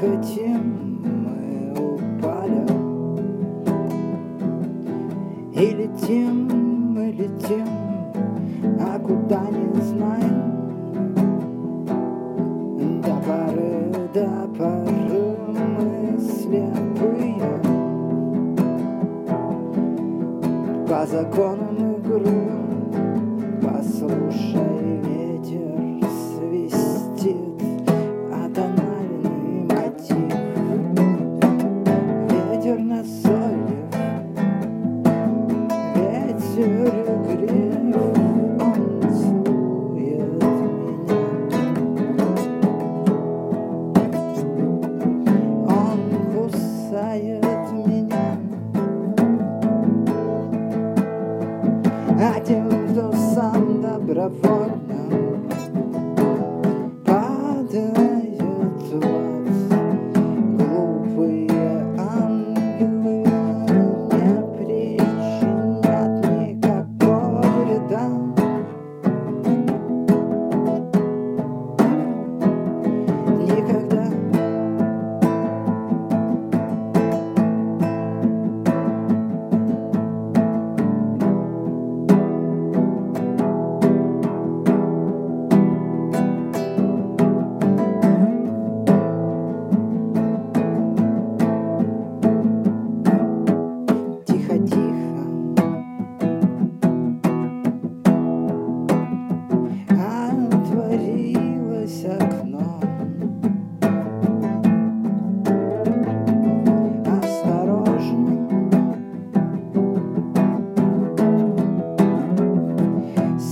хотим, мы упали И летим, мы летим, а куда не знаем. До поры, до поры мы слепые. По законам игры Послушай, Тем, кто сам добровольно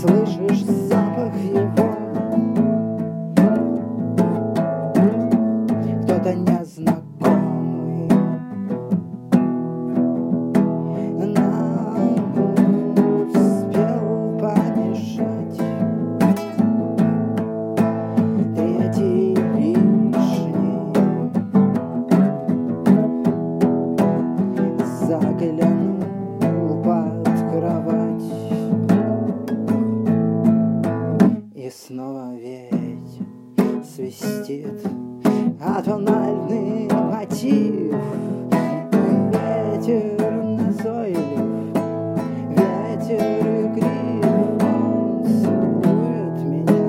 Слышишь запах его? Кто-то незнакомый свистит А тональный мотив. Ветер назойлив Ветер игрив Он целует меня.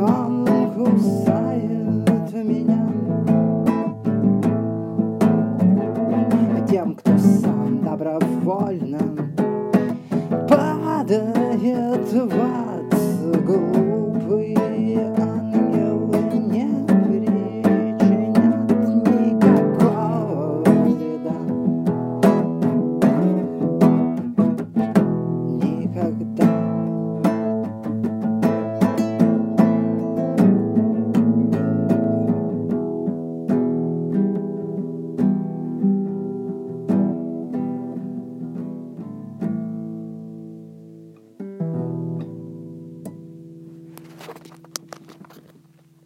Он кусает меня Тем, кто сам добровольно Падает в ад go.